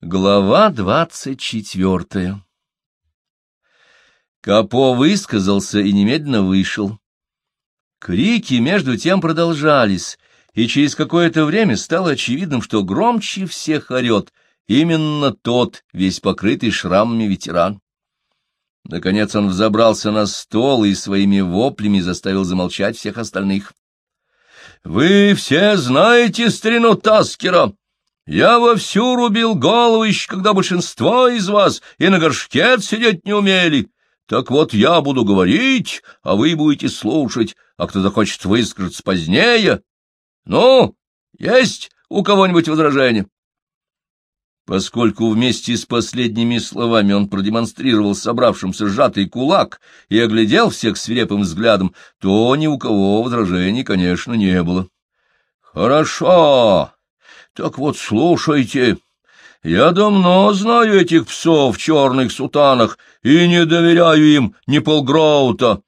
Глава двадцать четвертая Капо высказался и немедленно вышел. Крики между тем продолжались, и через какое-то время стало очевидным, что громче всех орет именно тот, весь покрытый шрамами ветеран. Наконец он взобрался на стол и своими воплями заставил замолчать всех остальных. — Вы все знаете старину Таскера! Я вовсю рубил голову еще, когда большинство из вас и на горшке сидеть не умели. Так вот я буду говорить, а вы будете слушать, а кто захочет высказаться позднее. Ну, есть у кого-нибудь возражение? Поскольку вместе с последними словами он продемонстрировал собравшимся сжатый кулак и оглядел всех свирепым взглядом, то ни у кого возражений, конечно, не было. — Хорошо, так вот, слушайте, я давно знаю этих псов в черных сутанах и не доверяю им ни полгроута.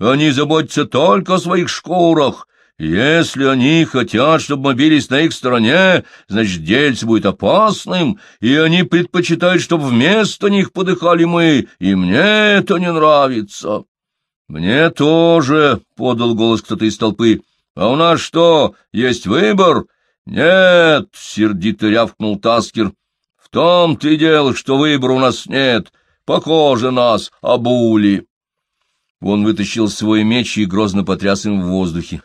Они заботятся только о своих шкурах. Если они хотят, чтобы мы бились на их стороне, значит, дельце будет опасным, и они предпочитают, чтобы вместо них подыхали мы, и мне это не нравится. — Мне тоже, — подал голос кто-то из толпы. — А у нас что, есть выбор? —— Нет, — сердито рявкнул Таскер, — в том-то и дело, что выбора у нас нет. Похоже, нас обули. Он вытащил свой меч и грозно потряс им в воздухе.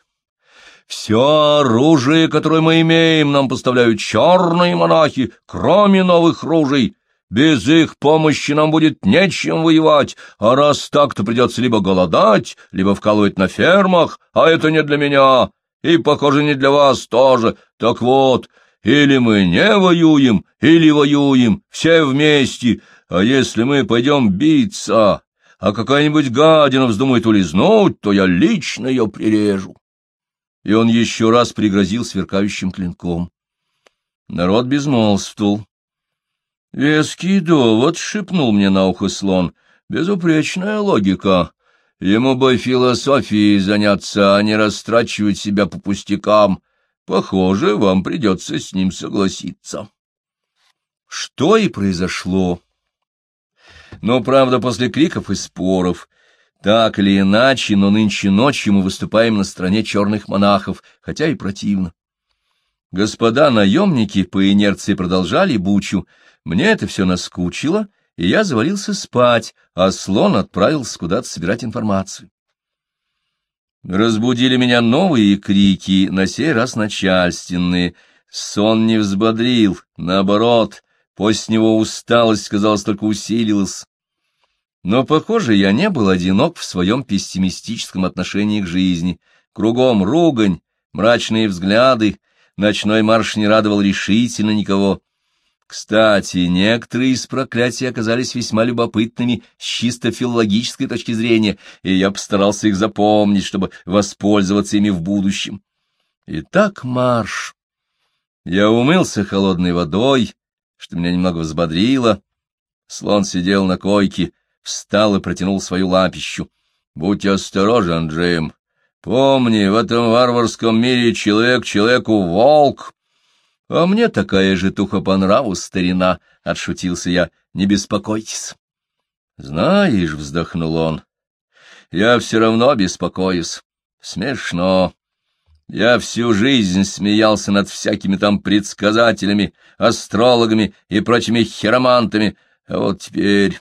Все оружие, которое мы имеем, нам поставляют черные монахи, кроме новых ружей. Без их помощи нам будет нечем воевать, а раз так, то придется либо голодать, либо вкалывать на фермах, а это не для меня и, похоже, не для вас тоже. Так вот, или мы не воюем, или воюем, все вместе, а если мы пойдем биться, а какая-нибудь гадина вздумает улизнуть, то я лично ее прирежу. И он еще раз пригрозил сверкающим клинком. Народ безмолвствовал. Веский довод шепнул мне на ухо слон. Безупречная логика. Ему бы философией заняться, а не растрачивать себя по пустякам. Похоже, вам придется с ним согласиться. Что и произошло. Но, правда, после криков и споров, так или иначе, но нынче ночью мы выступаем на стороне черных монахов, хотя и противно. Господа наемники по инерции продолжали бучу. Мне это все наскучило, и я завалился спать, а слон отправился куда-то собирать информацию. Разбудили меня новые крики, на сей раз начальственные. Сон не взбодрил, наоборот, после него усталость, казалось, только усилилась. Но, похоже, я не был одинок в своем пессимистическом отношении к жизни. Кругом ругань, мрачные взгляды, ночной марш не радовал решительно никого. Кстати, некоторые из проклятий оказались весьма любопытными с чисто филологической точки зрения, и я постарался их запомнить, чтобы воспользоваться ими в будущем. Итак, марш. Я умылся холодной водой, что меня немного взбодрило. Слон сидел на койке, встал и протянул свою лапищу. — Будь осторожен, Джим. Помни, в этом варварском мире человек человеку волк. — А мне такая же туха по нраву, старина, — отшутился я, — не беспокойтесь. — Знаешь, — вздохнул он, — я все равно беспокоюсь. Смешно. Я всю жизнь смеялся над всякими там предсказателями, астрологами и прочими хиромантами, а вот теперь...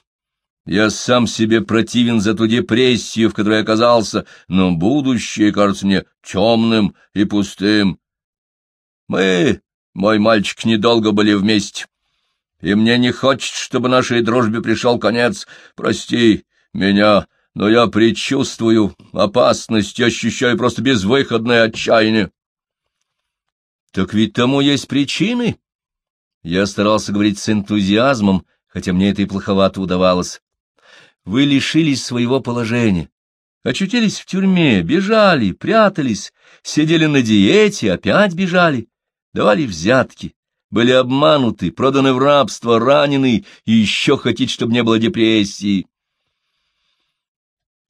Я сам себе противен за ту депрессию, в которой оказался, но будущее кажется мне темным и пустым. Мы мой мальчик недолго были вместе, и мне не хочется, чтобы нашей дружбе пришел конец. Прости меня, но я предчувствую опасность и ощущаю просто безвыходное отчаяние. Так ведь тому есть причины. Я старался говорить с энтузиазмом, хотя мне это и плоховато удавалось. Вы лишились своего положения, очутились в тюрьме, бежали, прятались, сидели на диете, опять бежали давали взятки, были обмануты, проданы в рабство, ранены, и еще хотите, чтобы не было депрессии.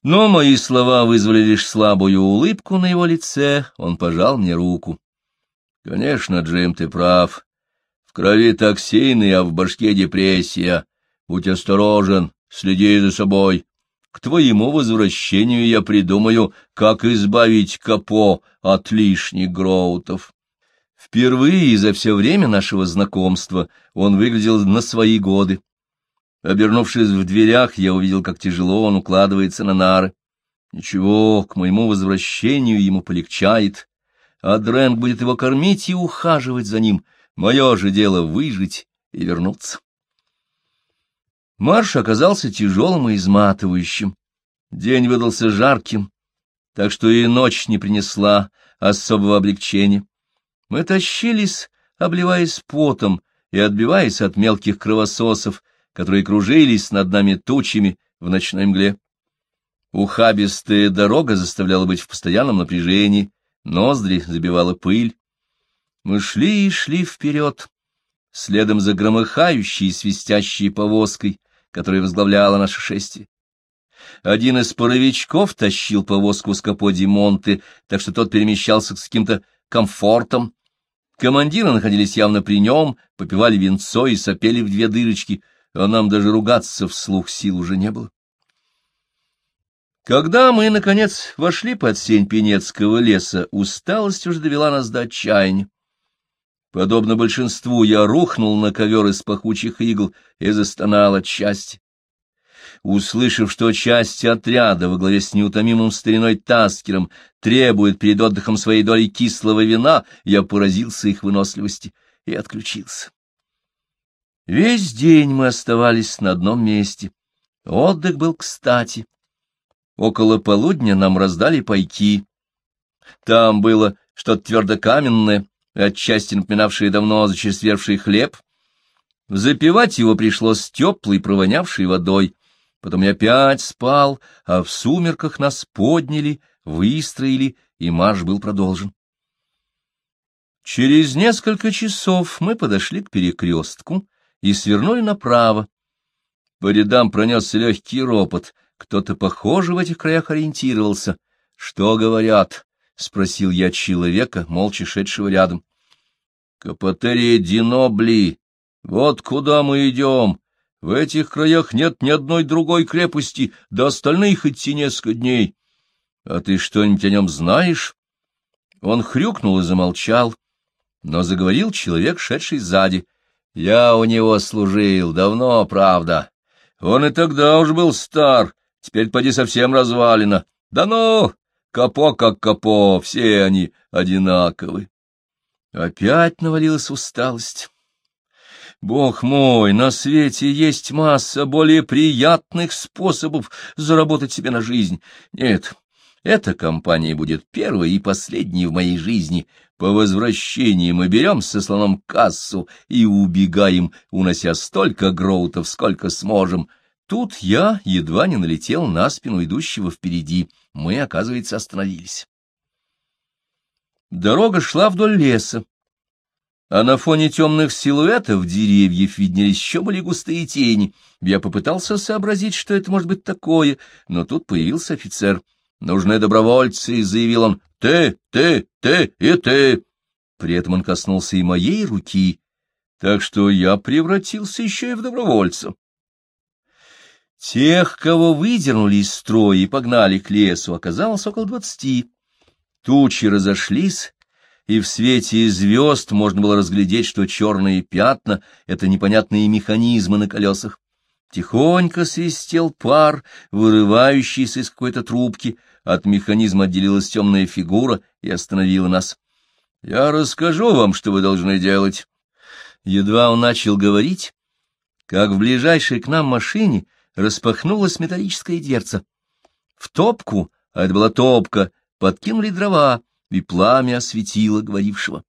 Но мои слова вызвали лишь слабую улыбку на его лице, он пожал мне руку. Конечно, Джим, ты прав. В крови токсины, а в башке депрессия. Будь осторожен, следи за собой. К твоему возвращению я придумаю, как избавить Капо от лишних гроутов. Впервые за все время нашего знакомства он выглядел на свои годы. Обернувшись в дверях, я увидел, как тяжело он укладывается на нары. Ничего, к моему возвращению ему полегчает, а Дрэнк будет его кормить и ухаживать за ним. Мое же дело выжить и вернуться. Марш оказался тяжелым и изматывающим. День выдался жарким, так что и ночь не принесла особого облегчения. Мы тащились, обливаясь потом и отбиваясь от мелких кровососов, которые кружились над нами тучами в ночной мгле. Ухабистая дорога заставляла быть в постоянном напряжении, ноздри забивала пыль. Мы шли и шли вперед, следом за громыхающей и свистящей повозкой, которая возглавляла наше шествие. Один из паровичков тащил повозку с каподи Монты, так что тот перемещался с каким-то комфортом. Командиры находились явно при нем, попивали винцо и сопели в две дырочки, а нам даже ругаться вслух сил уже не было. Когда мы, наконец, вошли под сень Пенецкого леса, усталость уже довела нас до отчаяния. Подобно большинству, я рухнул на ковер из пахучих игл и застонал от счастья. Услышав, что часть отряда во главе с неутомимым стариной Таскером требует перед отдыхом своей доли кислого вина, я поразился их выносливости и отключился. Весь день мы оставались на одном месте. Отдых был кстати. Около полудня нам раздали пайки. Там было что-то твердокаменное, отчасти напоминавшее давно зачерствевший хлеб. Запивать его пришлось теплой, провонявшей водой. Потом я опять спал, а в сумерках нас подняли, выстроили, и марш был продолжен. Через несколько часов мы подошли к перекрестку и свернули направо. По рядам пронесся легкий ропот — кто-то, похоже, в этих краях ориентировался. — Что говорят? — спросил я человека, молча шедшего рядом. — Капотерия Динобли. Вот куда мы идем. В этих краях нет ни одной другой крепости, до остальных идти несколько дней. А ты что-нибудь о нем знаешь? Он хрюкнул и замолчал, но заговорил человек, шедший сзади. Я у него служил, давно, правда. Он и тогда уж был стар, Теперь поди совсем развалина. Да ну, капо как капо, все они одинаковы. Опять навалилась усталость. Бог мой, на свете есть масса более приятных способов заработать себе на жизнь. Нет, эта компания будет первой и последней в моей жизни. По возвращении мы берем со слоном кассу и убегаем, унося столько гроутов, сколько сможем. Тут я едва не налетел на спину идущего впереди. Мы, оказывается, остановились. Дорога шла вдоль леса, а на фоне темных силуэтов деревьев виднелись еще более густые тени. Я попытался сообразить, что это может быть такое, но тут появился офицер. «Нужны добровольцы», — заявил он. «Ты, ты, ты и ты». При этом он коснулся и моей руки, так что я превратился еще и в добровольца. Тех, кого выдернули из строя и погнали к лесу, оказалось около двадцати. Тучи разошлись, и в свете звезд можно было разглядеть, что черные пятна — это непонятные механизмы на колесах. Тихонько свистел пар, вырывающийся из какой-то трубки. От механизма отделилась темная фигура и остановила нас. — Я расскажу вам, что вы должны делать. Едва он начал говорить, как в ближайшей к нам машине распахнулась металлическая дверца. В топку, а это была топка, подкинули дрова, и пламя осветило говорившего.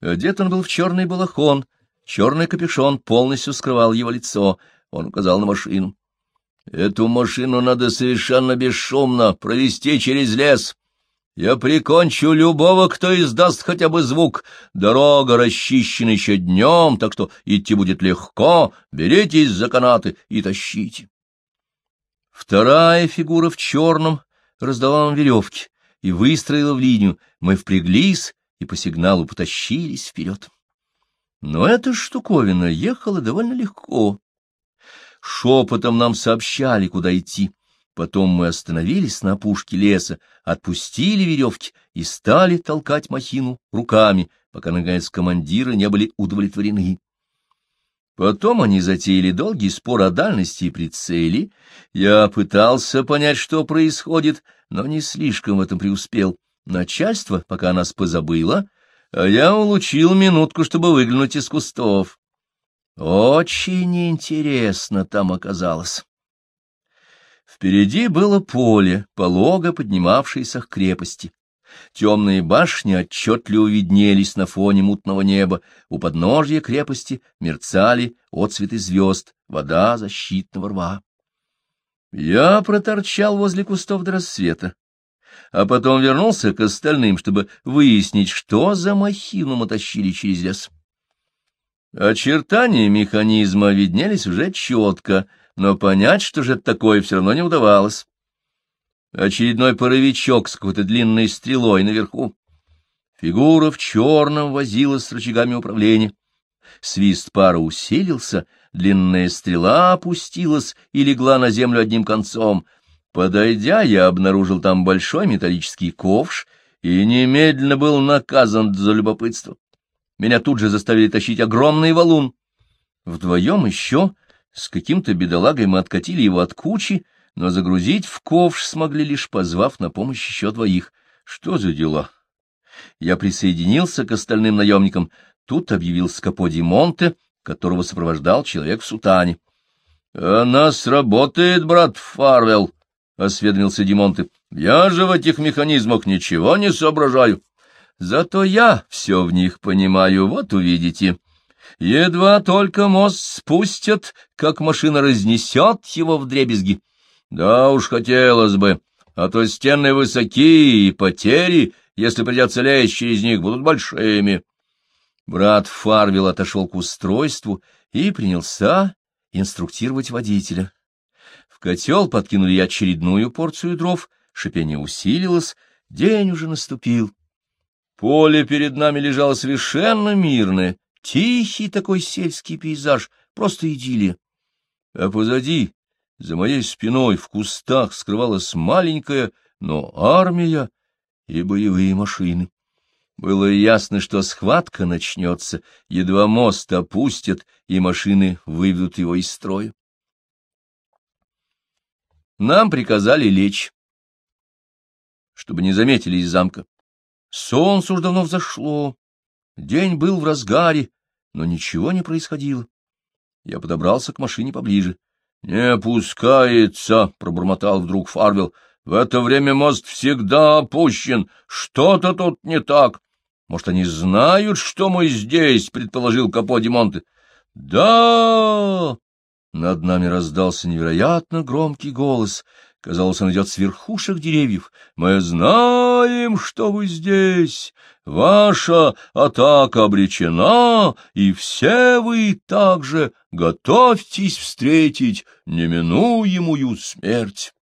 Одет он был в черный балахон, черный капюшон полностью скрывал его лицо. Он указал на машину. — Эту машину надо совершенно бесшумно провести через лес. Я прикончу любого, кто издаст хотя бы звук. Дорога расчищена еще днем, так что идти будет легко. Беритесь за канаты и тащите. Вторая фигура в черном раздала нам веревки и выстроила в линию. Мы впряглись и по сигналу потащились вперед. Но эта штуковина ехала довольно легко. Шепотом нам сообщали, куда идти. Потом мы остановились на опушке леса, отпустили веревки и стали толкать махину руками, пока, наконец, командиры не были удовлетворены. Потом они затеяли долгий спор о дальности и прицеле. Я пытался понять, что происходит, но не слишком в этом преуспел. Начальство пока нас позабыло, а я улучил минутку, чтобы выглянуть из кустов. Очень интересно там оказалось. Впереди было поле, полого поднимавшееся к крепости. Темные башни отчетливо виднелись на фоне мутного неба, у подножья крепости мерцали отцветы звезд, вода защитного рва. Я проторчал возле кустов до рассвета, а потом вернулся к остальным, чтобы выяснить, что за махину мы тащили через лес. Очертания механизма виднелись уже четко, но понять, что же это такое, все равно не удавалось. Очередной паровичок с какой-то длинной стрелой наверху. Фигура в черном возилась с рычагами управления. Свист пара усилился, длинная стрела опустилась и легла на землю одним концом. Подойдя, я обнаружил там большой металлический ковш и немедленно был наказан за любопытство. Меня тут же заставили тащить огромный валун. Вдвоем еще с каким-то бедолагой мы откатили его от кучи, но загрузить в ковш смогли лишь позвав на помощь еще двоих. Что за дела? Я присоединился к остальным наемникам. Тут объявился Каподи Монте, которого сопровождал человек в сутане. — Она сработает, брат Фарвелл, — осведомился Димонте. — Я же в этих механизмах ничего не соображаю. Зато я все в них понимаю, вот увидите. Едва только мост спустят, как машина разнесет его в дребезги. Да уж хотелось бы, а то стены высокие, и потери, если придется лезть через них, будут большими. Брат Фарвилл отошел к устройству и принялся инструктировать водителя. В котел подкинули очередную порцию дров, шипение усилилось, день уже наступил. Поле перед нами лежало совершенно мирное, тихий такой сельский пейзаж, просто идиллия. А позади за моей спиной в кустах скрывалась маленькая, но армия и боевые машины. Было ясно, что схватка начнется, едва мост опустят, и машины выведут его из строя. Нам приказали лечь, чтобы не заметили из замка. Солнце уж давно взошло, день был в разгаре, но ничего не происходило. Я подобрался к машине поближе. «Не пускается!» — пробормотал вдруг Фарвелл. «В это время мост всегда опущен. Что-то тут не так. Может, они знают, что мы здесь?» — предположил Каподи Монте. «Да!» Над нами раздался невероятно громкий голос. Казалось, он идет с верхушек деревьев. «Мы знаем, что вы здесь. Ваша атака обречена, и все вы также готовьтесь встретить неминуемую смерть».